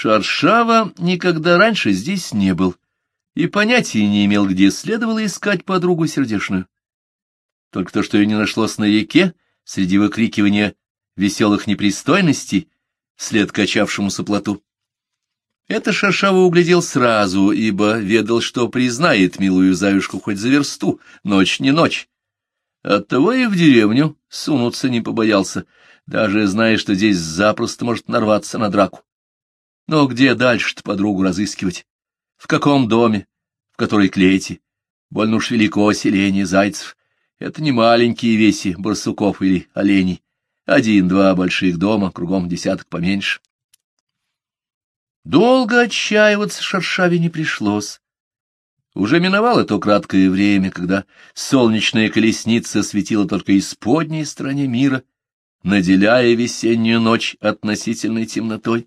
Шаршава никогда раньше здесь не был и понятия не имел, где следовало искать подругу сердечную. Только то, что ее не нашлось на реке, среди выкрикивания веселых непристойностей, след качавшемуся плоту. Это Шаршава углядел сразу, ибо ведал, что признает милую заюшку хоть за версту, ночь не ночь. Оттого и в деревню сунуться не побоялся, даже зная, что здесь запросто может нарваться на драку. Но где дальше-то подругу разыскивать? В каком доме? В которой клете? Больно уж велико селение зайцев. Это не маленькие веси барсуков или оленей. Один-два больших дома, кругом десяток поменьше. Долго отчаиваться Шаршаве не пришлось. Уже миновало то краткое время, когда солнечная колесница светила только из подней стороне мира, наделяя весеннюю ночь относительной темнотой.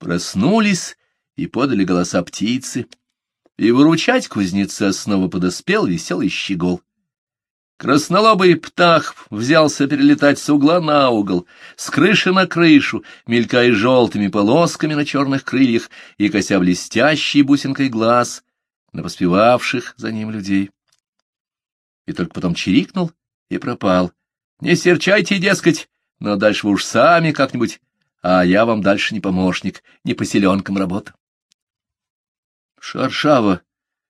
Проснулись и подали голоса птицы, и выручать кузнеца снова подоспел веселый щегол. Краснолобый птах взялся перелетать с угла на угол, с крыши на крышу, мелькая желтыми полосками на черных крыльях и кося блестящий бусинкой глаз на поспевавших за ним людей. И только потом чирикнул и пропал. Не серчайте, дескать, но дальше вы уж сами как-нибудь, а я вам дальше не помощник, не по селенкам работа. Шаршава,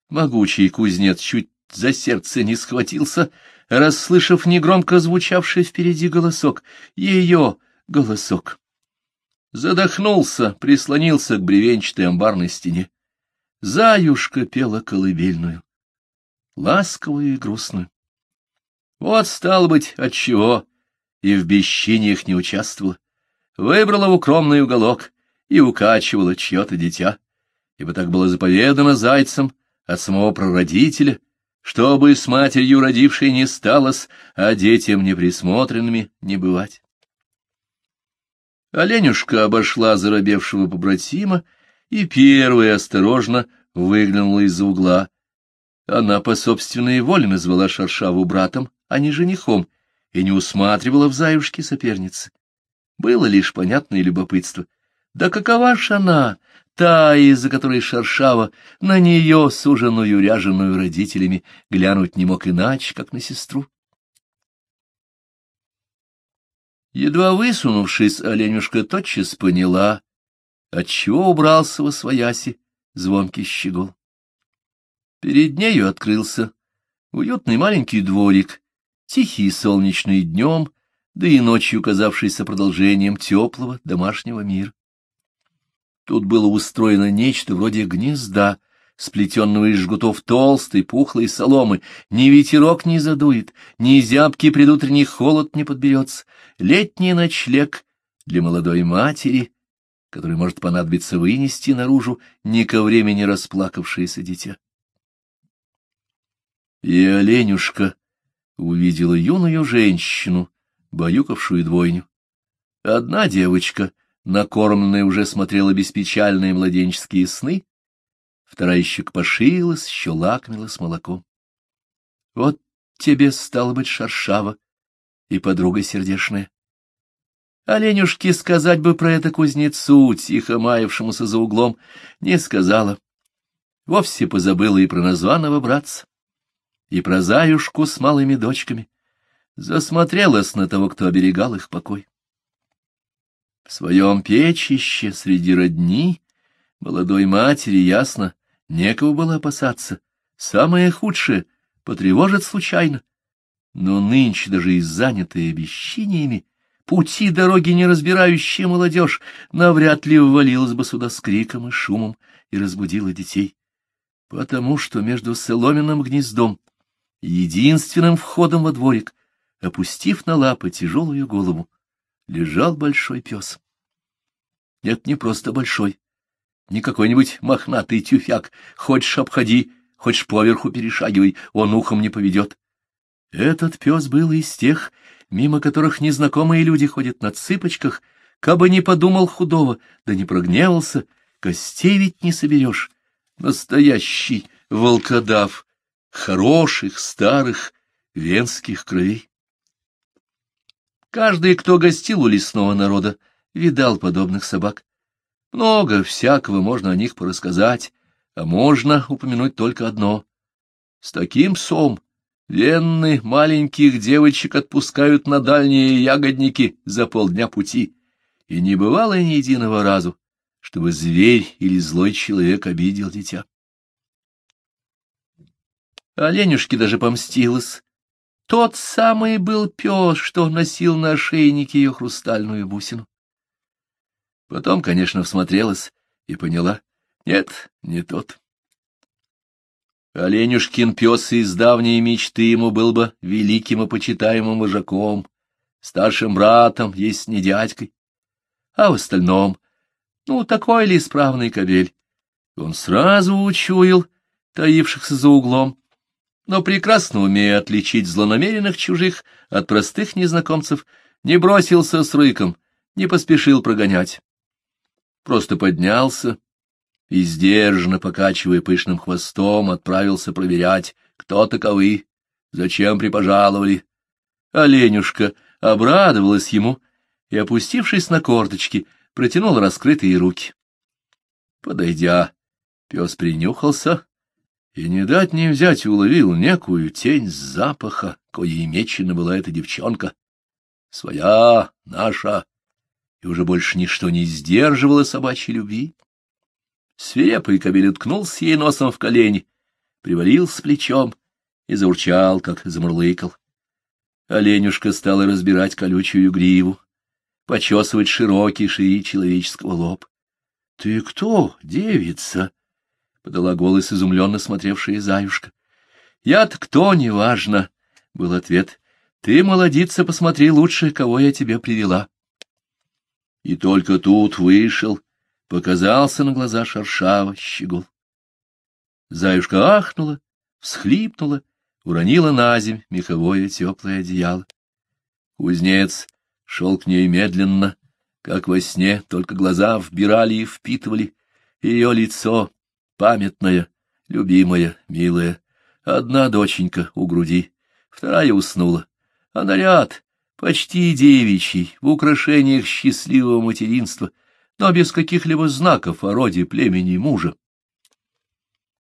могучий кузнец, чуть за сердце не схватился, расслышав негромко звучавший впереди голосок, ее голосок. Задохнулся, прислонился к бревенчатой амбарной стене. Заюшка пела колыбельную, ласковую и грустную. Вот, стало быть, отчего и в бесчиниях не участвовала. Выбрала в укромный уголок и укачивала чье-то дитя, ибо так было заповедано зайцем от самого прародителя, чтобы с матерью родившей не сталось, а детям неприсмотренными не бывать. Оленюшка обошла заробевшего побратима и первая осторожно выглянула из-за угла. Она по собственной воле назвала Шаршаву братом, а не женихом, и не усматривала в заюшке соперницы. Было лишь понятное любопытство. Да какова ж она, та, из-за которой Шаршава на нее, суженую, ряженую родителями, глянуть не мог иначе, как на сестру? Едва высунувшись, оленюшка тотчас поняла, отчего убрался во свояси звонкий щегол. Перед нею открылся уютный маленький дворик, тихий солнечный днем, да и ночью казавшийся продолжением теплого домашнего мира. Тут было устроено нечто вроде гнезда, сплетенного из жгутов толстой пухлой соломы. Ни ветерок не задует, ни зябкий предутренний холод не подберется. Летний ночлег для молодой матери, который может понадобиться вынести наружу не ко времени расплакавшееся дитя. И оленюшка увидела юную женщину, баюкавшую двойню. Одна девочка, накормленная, уже смотрела беспечальные младенческие сны, вторая еще кпошилась, еще лакмилась молоком. Вот тебе, стало быть, шаршава и подруга сердешная. Оленюшке сказать бы про это кузнецу, тихо маявшемуся за углом, не сказала. Вовсе позабыла и про названного братца, и про заюшку с малыми дочками. Засмотрелась на того, кто оберегал их покой. В своем печище среди родни молодой матери ясно, некого было опасаться. Самое худшее — потревожит случайно. Но нынче даже и занятые бесчиниями, пути дороги не разбирающая молодежь, навряд ли ввалилась бы сюда с криком и шумом и разбудила детей. Потому что между соломенным гнездом единственным входом во дворик, опустив на лапы тяжелую голову, лежал большой пес. Нет, не просто большой, не какой-нибудь мохнатый тюфяк, хочешь обходи, хочешь поверху перешагивай, он ухом не поведет. Этот пес был из тех, мимо которых незнакомые люди ходят на цыпочках, кабы не подумал худого, да не прогневался, костей ведь не соберешь. Настоящий волкодав, хороших, старых, венских кровей. Каждый, кто гостил у лесного народа, видал подобных собак. Много всякого можно о них порассказать, а можно упомянуть только одно. С таким псом венны маленьких девочек отпускают на дальние ягодники за полдня пути, и не бывало ни единого разу, чтобы зверь или злой человек обидел дитя. Оленюшке даже помстилась. Тот самый был пес, что носил на ошейнике ее хрустальную бусину. Потом, конечно, всмотрелась и поняла. Нет, не тот. Оленюшкин пес из давней мечты ему был бы великим и почитаемым вожаком, старшим братом, есть не дядькой. А в остальном, ну, такой ли исправный кобель? Он сразу учуял таившихся за углом, но прекрасно умея отличить злонамеренных чужих от простых незнакомцев, не бросился с рыком, не поспешил прогонять. Просто поднялся и, сдержанно покачивая пышным хвостом, отправился проверять, кто таковы, зачем припожаловали. Оленюшка обрадовалась ему и, опустившись на корточки, протянул раскрытые руки. Подойдя, пес принюхался и, не дать не взять, уловил некую тень запаха, коей мечена была эта девчонка. Своя, наша, и уже больше ничто не сдерживало собачьей любви. Свирепый кобель уткнулся ей носом в колени, привалился плечом и заурчал, как замурлыкал. Оленюшка стала разбирать колючую гриву, почесывать широкий шире человеческого лоб. — Ты кто, девица? — подала голос изумленно смотревшая Заюшка. — Я-то кто, неважно, — был ответ. — Ты, молодица, посмотри лучше, кого я тебе привела. И только тут вышел Показался на глаза шершава щегол. Заюшка ахнула, всхлипнула, уронила на земь меховое теплое одеяло. Кузнец шел к ней медленно, как во сне, только глаза вбирали и впитывали ее лицо, памятное, любимое, милое. Одна доченька у груди, вторая уснула, а наряд почти девичий, в украшениях счастливого материнства, но без каких-либо знаков о роде племени мужа.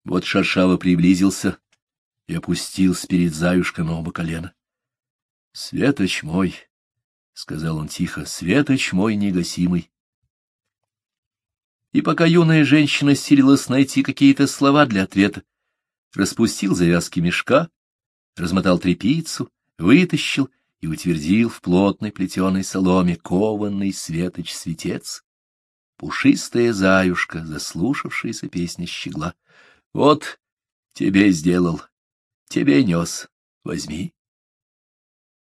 Вот Шаршава приблизился и опустился перед Заюшка на оба колена. — Светоч мой, — сказал он тихо, — светоч мой негасимый. И пока юная женщина силилась найти какие-то слова для ответа, распустил завязки мешка, размотал тряпицу, вытащил и утвердил в плотной плетеной соломе кованный светоч-светец пушистая заюшка, заслушавшаяся песни щегла. Вот тебе сделал, тебе нес, возьми.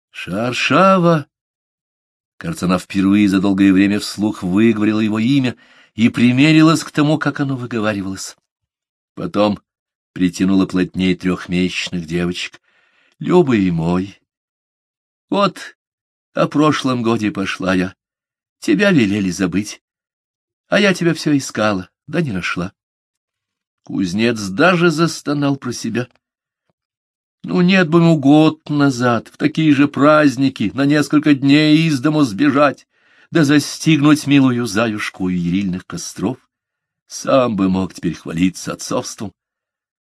Шаршава! Кажется, впервые за долгое время вслух выговорила его имя и примерилась к тому, как оно выговаривалось. Потом притянула плотнее трехмесячных девочек. Любый мой, вот о прошлом годе пошла я. Тебя велели забыть. А я тебя все искала, да не нашла. Кузнец даже застонал про себя. Ну, нет бы ему год назад, в такие же праздники, на несколько дней из дому сбежать, да застигнуть милую заюшку у ерильных костров. Сам бы мог теперь хвалиться отцовством.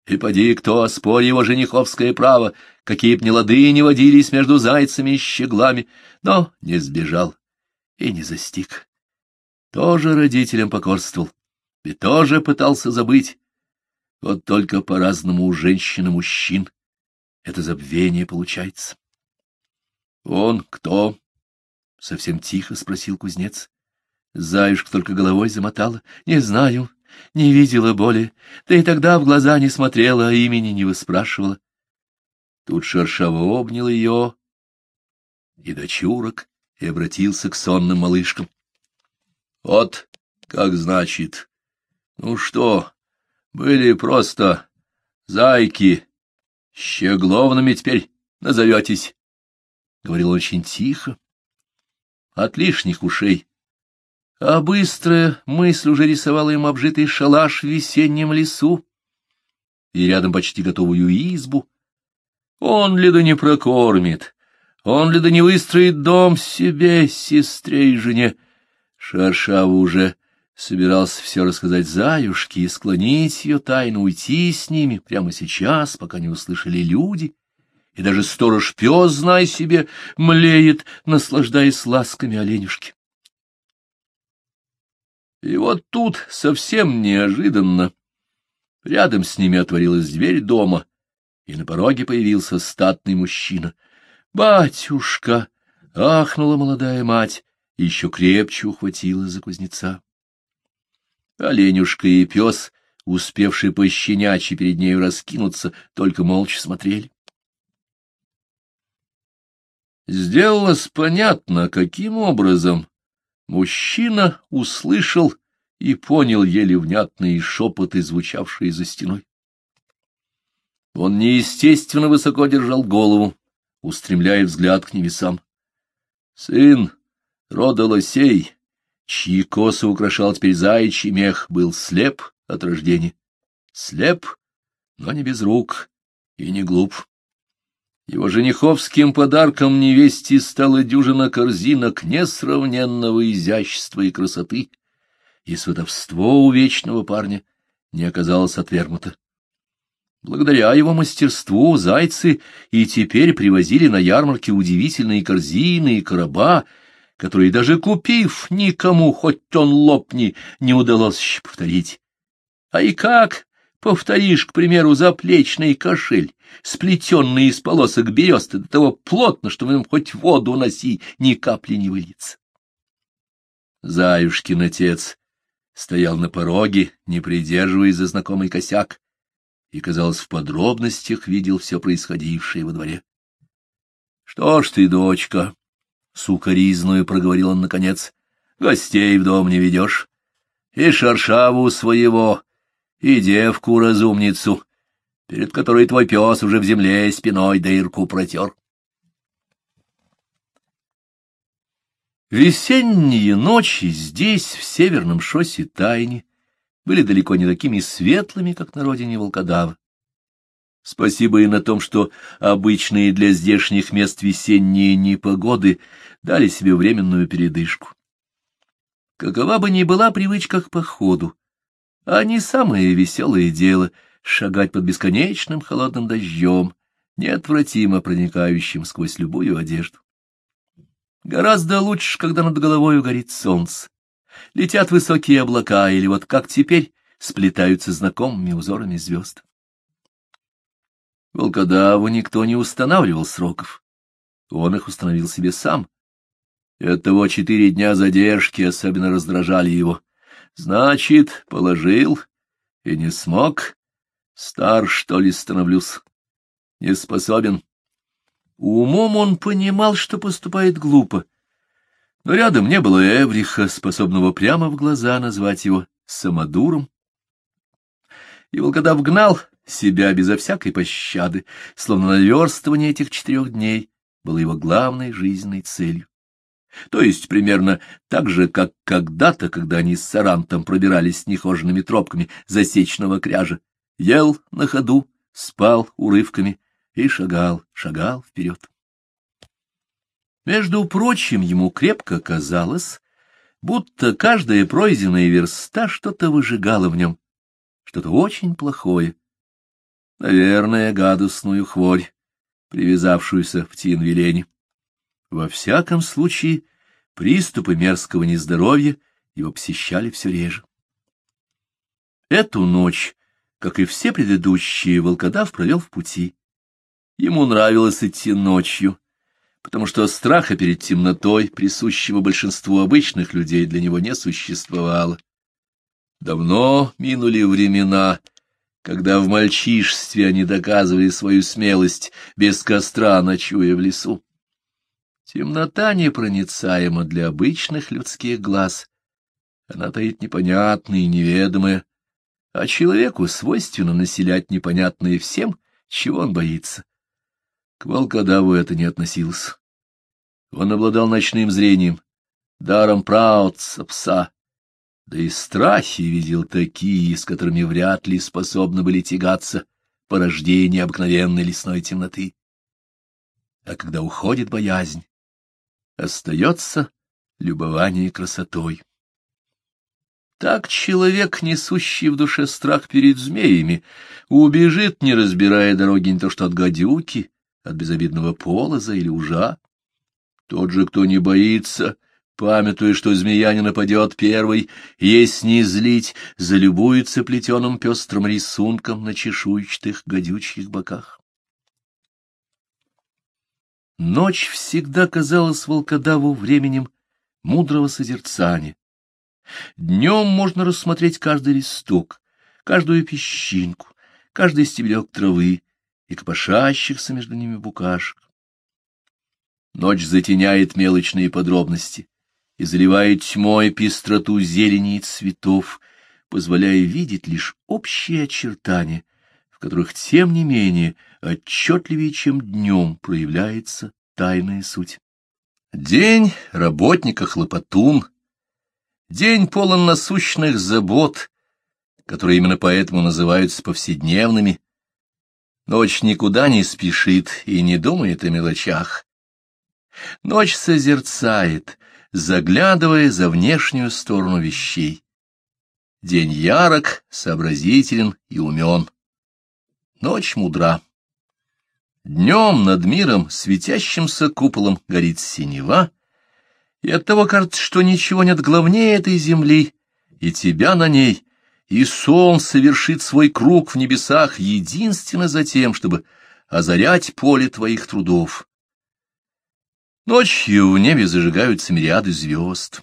И поди, кто оспорь его жениховское право, какие б лады не водились между зайцами и щеглами, но не сбежал и не застиг тоже родителям покорствовал и тоже пытался забыть. Вот только по-разному у женщин и мужчин это забвение получается. — Он кто? — совсем тихо спросил кузнец. Заюшка только головой замотала. — Не знаю, не видела боли, да и тогда в глаза не смотрела, а имени не выспрашивала. Тут Шершава обнял ее и дочурок и обратился к сонным малышкам. Вот как значит. Ну что, были просто зайки. Щегловными теперь назоветесь. Говорил очень тихо, от лишних ушей. А быстрая мысль уже рисовала им обжитый шалаш в весеннем лесу и рядом почти готовую избу. Он ли да не прокормит, он ли да не выстроит дом себе, сестре и жене, Шаршава уже Собирался все рассказать Заюшке и склонить ее тайну уйти с ними прямо сейчас, пока не услышали люди, и даже сторож-пес, знай себе, млеет, наслаждаясь ласками оленюшки. И вот тут совсем неожиданно рядом с ними отворилась дверь дома, и на пороге появился статный мужчина. «Батюшка!» — ахнула молодая мать и еще крепче ухватила за кузнеца. Оленюшка и пес, успевшие пощенячьи перед нею раскинуться, только молча смотрели. Сделалось понятно, каким образом мужчина услышал и понял еле внятные шепоты, звучавшие за стеной. Он неестественно высоко держал голову, устремляя взгляд к небесам. Сын рода лосей, чьи косы украшал теперь заячий мех, был слеп от рождения. Слеп, но не без рук и не глуп. Его жениховским подарком невесте стала дюжина корзинок несравненного изящества и красоты, и сватовство у вечного парня не оказалось отвергнуто. Благодаря его мастерству зайцы и теперь привозили на ярмарке удивительные корзины и короба, которые даже купив никому, хоть он лопни, не удалось еще повторить. А и как повторишь, к примеру, заплечный кошель, сплетенный из полосок бересты, до того плотно, что в нем хоть воду носи, ни капли не выльется. Заюшкин отец стоял на пороге, не придерживаясь за знакомый косяк, и, казалось, в подробностях видел все происходившее во дворе. — Что ж ты, дочка, — сукоризную проговорил он наконец, — гостей в дом не ведешь, и шаршаву своего, и девку-разумницу, перед которой твой пес уже в земле спиной дырку протер. Весенние ночи здесь, в северном шоссе Тайни, были далеко не такими светлыми, как на родине волкодава. Спасибо и на том, что обычные для здешних мест весенние непогоды дали себе временную передышку. Какова бы ни была привычка к походу, а не самое веселое дело — шагать под бесконечным холодным дождем, неотвратимо проникающим сквозь любую одежду. Гораздо лучше, когда над головой горит солнце, летят высокие облака, или вот как теперь сплетаются знакомыми узорами звезд. Волкодаву никто не устанавливал сроков. Он их установил себе сам. И оттого четыре дня задержки особенно раздражали его. Значит, положил и не смог. Стар, что ли, становлюсь. Не способен. Умом он понимал, что поступает глупо, но рядом не было Эвриха, способного прямо в глаза назвать его самодуром. И волкодав гнал себя безо всякой пощады, словно наверстывание этих четырех дней было его главной жизненной целью. То есть примерно так же, как когда-то, когда они с Сарантом пробирались нехоженными тропками засечного кряжа, ел на ходу, спал урывками и шагал, шагал вперед. Между прочим, ему крепко казалось, будто каждая пройденная верста что-то выжигала в нем, что-то очень плохое. Наверное, гадостную хворь, привязавшуюся в Тинвилене. Во всяком случае, приступы мерзкого нездоровья его посещали все реже. Эту ночь, как и все предыдущие, волкодав провел в пути. Ему нравилось идти ночью, потому что страха перед темнотой, присущего большинству обычных людей, для него не существовало. Давно минули времена, когда в мальчишестве они доказывали свою смелость, без костра ночуя в лесу. Темнота непроницаема для обычных людских глаз. Она таит непонятное и неведомое, а человеку свойственно населять непонятное всем, чего он боится. К волкодаву это не относилось. Он обладал ночным зрением, даром праотца пса, да и страхи видел такие, с которыми вряд ли способны были тягаться порождение обыкновенной лесной темноты. А когда уходит боязнь, остается любование красотой. Так человек, несущий в душе страх перед змеями, убежит, не разбирая дороги не то что от гадюки, от безобидного полоза или ужа. Тот же, кто не боится, памятуя, что змея не нападет первой, есть не злить, залюбуется плетеным пестрым рисунком на чешуйчатых гадючьих боках. Ночь всегда казалась волкодаву временем мудрого созерцания. Днем можно рассмотреть каждый листок, каждую песчинку, каждый стебелек травы и копошащихся между ними букашек. Ночь затеняет мелочные подробности и заливает тьмой пестроту зелени и цветов, позволяя видеть лишь общие очертания, в которых, тем не менее, отчетливее, чем днем, проявляется тайная суть. День работника хлопотун, день полон насущных забот, которые именно поэтому называются повседневными. Ночь никуда не спешит и не думает о мелочах. Ночь созерцает, заглядывая за внешнюю сторону вещей. День ярок, сообразителен и умен. Ночь мудра. Днем над миром светящимся куполом горит синева, и оттого кажется, что ничего нет главнее этой земли, и тебя на ней, и солнце вершит свой круг в небесах единственно за тем, чтобы озарять поле твоих трудов. Ночью в небе зажигаются мириады звезд.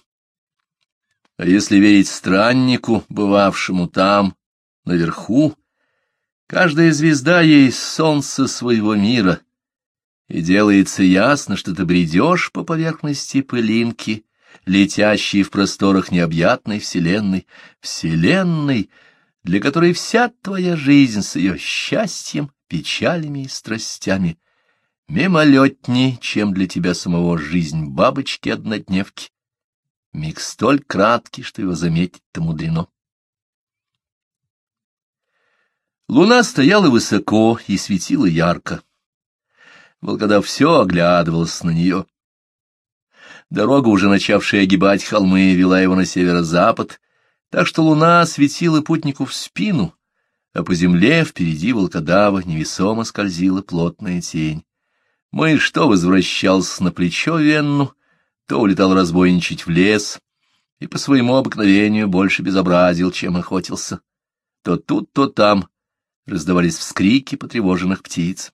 А если верить страннику, бывавшему там, наверху, Каждая звезда есть солнце своего мира, и делается ясно, что ты бредешь по поверхности пылинки, летящей в просторах необъятной вселенной, вселенной, для которой вся твоя жизнь с ее счастьем, печалями и страстями мимолетней, чем для тебя самого жизнь бабочки-однодневки. Миг столь краткий, что его заметить-то мудрено. Луна стояла высоко и светила ярко. Волкодав все оглядывался на нее. Дорога, уже начавшая огибать холмы, вела его на северо-запад, так что луна светила путнику в спину, а по земле впереди волкодава невесомо скользила плотная тень. Мышь то возвращался на плечо Венну, то улетал разбойничать в лес и по своему обыкновению больше безобразил, чем охотился. То тут, то там раздавались вскрики потревоженных птиц.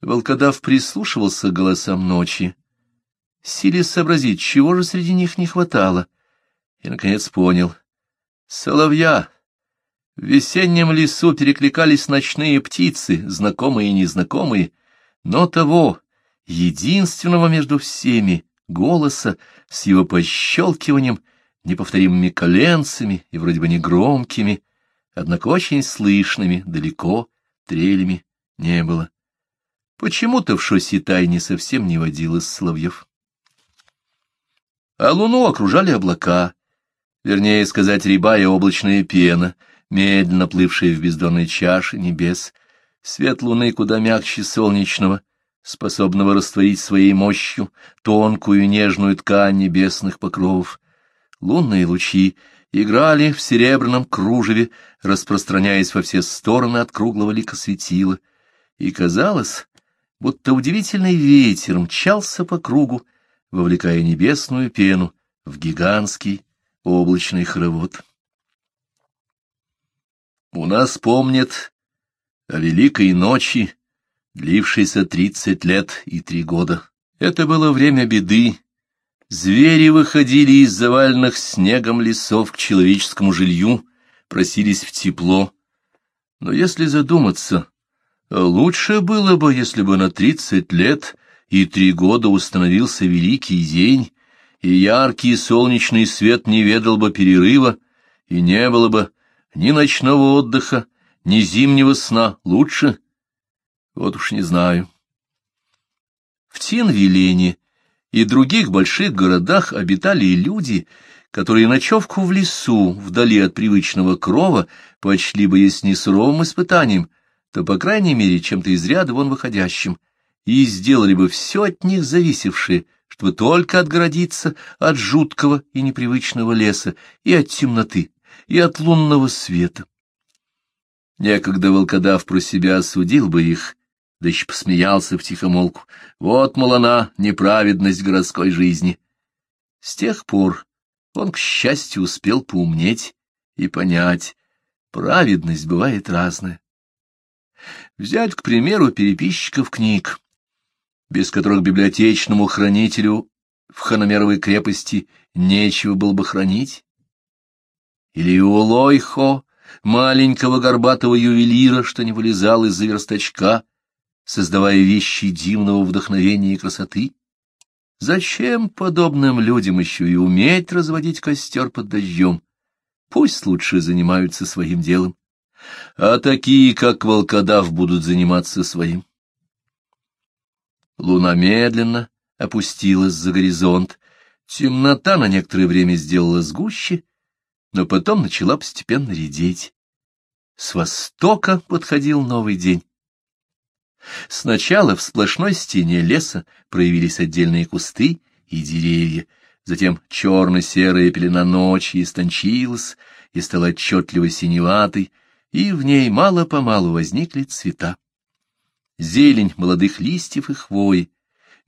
Волкодав прислушивался к голосам ночи, силясь сообразить, чего же среди них не хватало, и, наконец, понял. Соловья! В весеннем лесу перекликались ночные птицы, знакомые и незнакомые, но того, единственного между всеми, голоса с его пощелкиванием, неповторимыми коленцами и вроде бы негромкими, однако очень слышными, далеко, трелями не было. Почему-то в Шоситай не совсем не водилось соловьев. А луну окружали облака, вернее сказать, рябая облачная пена, медленно плывшая в бездонной чаше небес. Свет луны куда мягче солнечного, способного растворить своей мощью тонкую нежную ткань небесных покровов. Лунные лучи играли в серебряном кружеве, распространяясь во все стороны от круглого лика светила, и казалось, будто удивительный ветер мчался по кругу, вовлекая небесную пену в гигантский облачный хоровод. У нас помнят о Великой ночи, длившейся тридцать лет и три года. Это было время беды, Звери выходили из заваленных снегом лесов к человеческому жилью, просились в тепло. Но если задуматься, лучше было бы, если бы на тридцать лет и три года установился великий день, и яркий солнечный свет не ведал бы перерыва, и не было бы ни ночного отдыха, ни зимнего сна лучше? Вот уж не знаю. В Тинвилене и других больших городах обитали люди, которые ночевку в лесу, вдали от привычного крова, почли бы, если не суровым испытанием, то, по крайней мере, чем-то из ряда вон выходящим, и сделали бы все от них зависевшее, чтобы только отгородиться от жуткого и непривычного леса, и от темноты, и от лунного света. Некогда волкодав про себя осудил бы их, еще посмеялся втихомолку. Вот, мол, она, неправедность городской жизни. С тех пор он, к счастью, успел поумнеть и понять, праведность бывает разная. Взять, к примеру, переписчиков книг, без которых библиотечному хранителю в Ханомеровой крепости нечего было бы хранить. Или у Лойхо, маленького горбатого ювелира, что не вылезал из-за верстачка, создавая вещи дивного вдохновения и красоты. Зачем подобным людям еще и уметь разводить костер под дождем? Пусть лучше занимаются своим делом а такие, как волкодав, будут заниматься своим. Луна медленно опустилась за горизонт, темнота на некоторое время сделалась гуще, но потом начала постепенно редеть. С востока подходил новый день. Сначала в сплошной стене леса проявились отдельные кусты и деревья, затем черно-серая пелена ночи истончилась и стала отчетливо синеватой, и в ней мало-помалу возникли цвета. Зелень молодых листьев и хвои,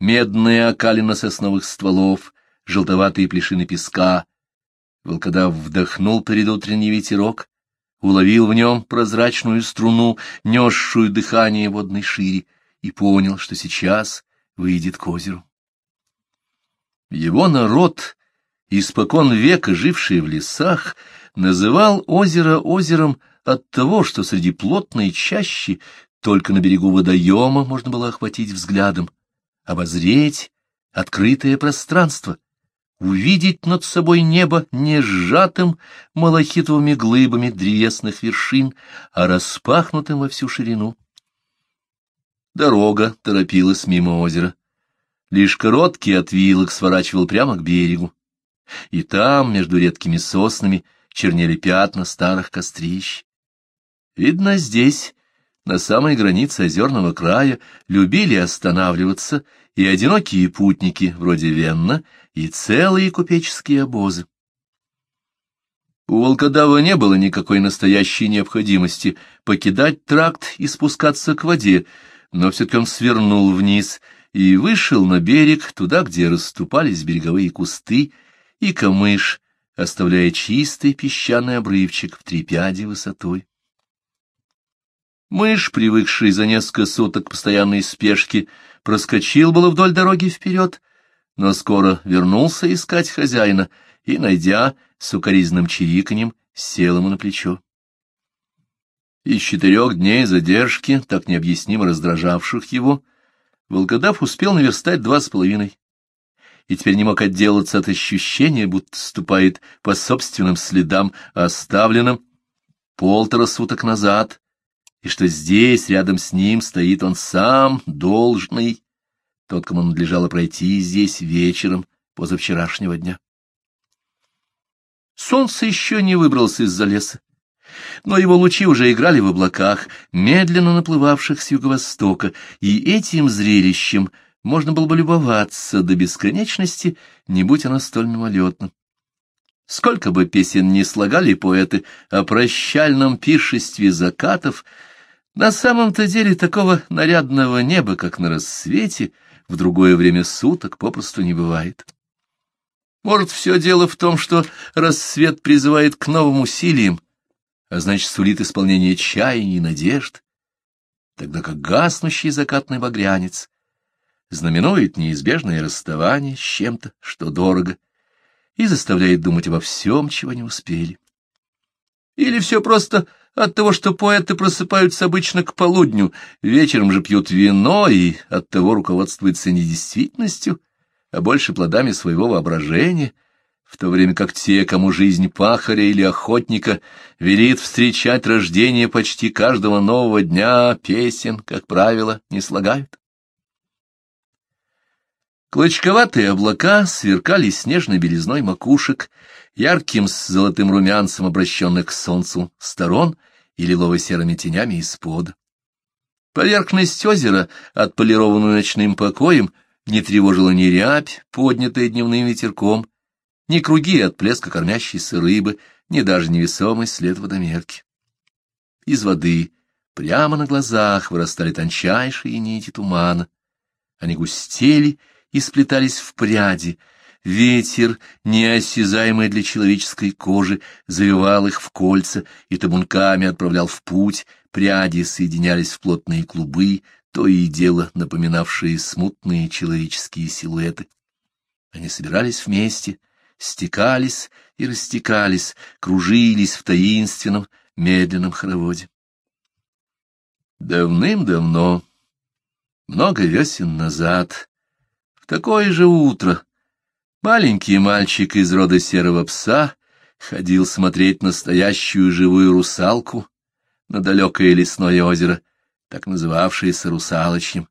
медная окалина сосновых стволов, желтоватые плешины песка. Волкодав вдохнул предутренний ветерок, уловил в нем прозрачную струну, несшую дыхание водной шире, и понял, что сейчас выйдет к озеру. Его народ, испокон века живший в лесах, называл озеро озером от того, что среди плотной чащи только на берегу водоема можно было охватить взглядом, обозреть открытое пространство, увидеть над собой небо не сжатым малахитовыми глыбами древесных вершин, а распахнутым во всю ширину. Дорога торопилась мимо озера. Лишь короткий отвилок сворачивал прямо к берегу. И там, между редкими соснами, чернели пятна старых кострищ. Видно, здесь, на самой границе озерного края, любили останавливаться и одинокие путники, вроде Венна, и целые купеческие обозы. У волкодава не было никакой настоящей необходимости покидать тракт и спускаться к воде, но все-таки он свернул вниз и вышел на берег, туда, где расступались береговые кусты и камыш, оставляя чистый песчаный обрывчик в три пяди высотой. Мышь, привыкший за несколько суток постоянной спешке, проскочил было вдоль дороги вперед, но скоро вернулся искать хозяина и, найдя, с укоризным чириканьем, сел ему на плечо. Из четырех дней задержки, так необъяснимо раздражавших его, волкодав успел наверстать два с половиной, и теперь не мог отделаться от ощущения, будто ступает по собственным следам, оставленным полтора суток назад и что здесь, рядом с ним, стоит он сам, должный, тот, кому надлежало пройти здесь вечером позавчерашнего дня. Солнце еще не выбрался из-за леса, но его лучи уже играли в облаках, медленно наплывавших с юго-востока, и этим зрелищем можно было бы любоваться до бесконечности, не будь оно столь мимолетным. Сколько бы песен ни слагали поэты о прощальном пиршестве закатов, на самом-то деле такого нарядного неба, как на рассвете, в другое время суток попросту не бывает. Может, все дело в том, что рассвет призывает к новым усилиям, а значит, сулит исполнение чаяний и надежд, тогда как гаснущий закатный багрянец знаменует неизбежное расставание с чем-то, что дорого, и заставляет думать обо всем, чего не успели. Или все просто от того, что поэты просыпаются обычно к полудню, вечером же пьют вино и от того руководствуются не действительностью, а больше плодами своего воображения, в то время как те, кому жизнь пахаря или охотника велит встречать рождение почти каждого нового дня, песен, как правило, не слагают. Клочковатые облака сверкали снежной белизной макушек, ярким с золотым румянцем обращенных к солнцу сторон и лилово-серыми тенями из-под. Поверхность озера, отполированную ночным покоем, не тревожила ни рябь, поднятая дневным ветерком, ни круги от плеска кормящейся рыбы, ни даже невесомый след водомерки. Из воды прямо на глазах вырастали тончайшие нити тумана. Они густели и сплетались в пряди. Ветер, неосязаемый для человеческой кожи, завивал их в кольца и табунками отправлял в путь, пряди соединялись в плотные клубы, то и дело напоминавшие смутные человеческие силуэты. Они собирались вместе, стекались и растекались, кружились в таинственном, медленном хороводе. Давным-давно, много весен назад, в такое же утро, маленький мальчик из рода серого пса ходил смотреть настоящую живую русалку на далекое лесное озеро — так называвшееся русалочьим.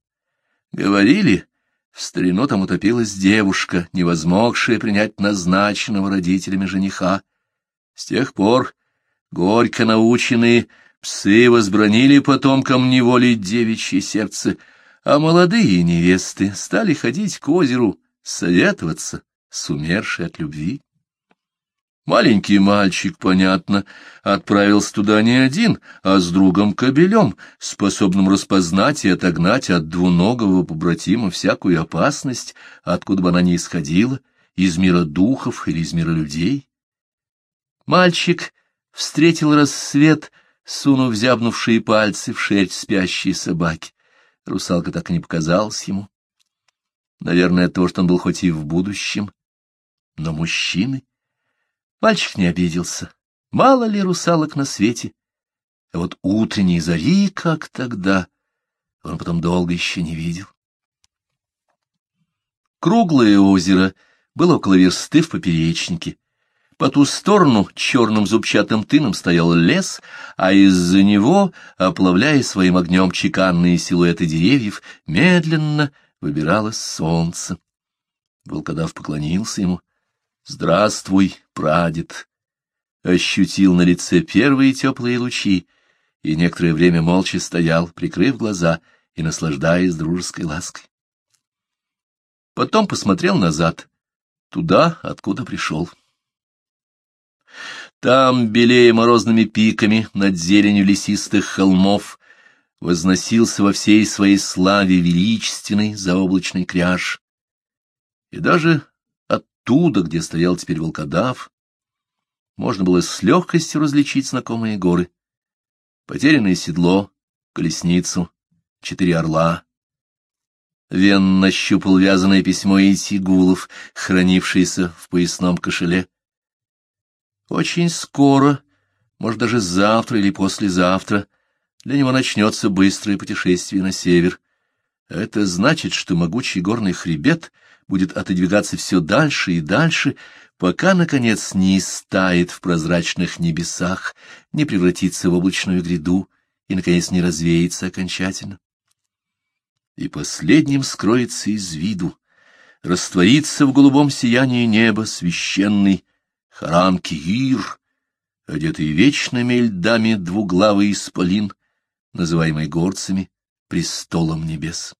Говорили, в старину там утопилась девушка, невозмогшая принять назначенного родителями жениха. С тех пор горько наученные псы возбранили потомкам неволить девичье сердце, а молодые невесты стали ходить к озеру, советоваться с умершей от любви. Маленький мальчик, понятно, отправился туда не один, а с другом Кобелем, способным распознать и отогнать от двуногого побратима всякую опасность, откуда бы она ни исходила, из мира духов или из мира людей. Мальчик встретил рассвет, сунув зябнувшие пальцы в шерсть спящей собаки. Русалка так и не показалась ему. Наверное, то, что он был хоть и в будущем, но мужчиной. Мальчик не обиделся. Мало ли русалок на свете. А вот утренней зари, как тогда, он потом долго еще не видел. Круглое озеро было около версты в поперечнике. По ту сторону черным зубчатым тыном стоял лес, а из-за него, оплавляя своим огнем чеканные силуэты деревьев, медленно выбиралось солнце. Волкодав поклонился ему — «Здравствуй, прадед!» Ощутил на лице первые теплые лучи и некоторое время молча стоял, прикрыв глаза и наслаждаясь дружеской лаской. Потом посмотрел назад, туда, откуда пришел. Там, белее морозными пиками над зеленью лесистых холмов, возносился во всей своей славе величественный заоблачный кряж. И даже оттуда, где стоял теперь волкодав, можно было с легкостью различить знакомые горы. Потерянное седло, колесницу, четыре орла. Вен нащупал вязаное письмо Итигулов, хранившееся в поясном кошеле. Очень скоро, может, даже завтра или послезавтра, для него начнется быстрое путешествие на север. Это значит, что могучий горный хребет — будет отодвигаться все дальше и дальше, пока, наконец, не истает в прозрачных небесах, не превратится в облачную гряду и, наконец, не развеется окончательно. И последним скроется из виду, растворится в голубом сиянии неба священный Харам-Киир, одетый вечными льдами двуглавый исполин, называемый горцами престолом небес.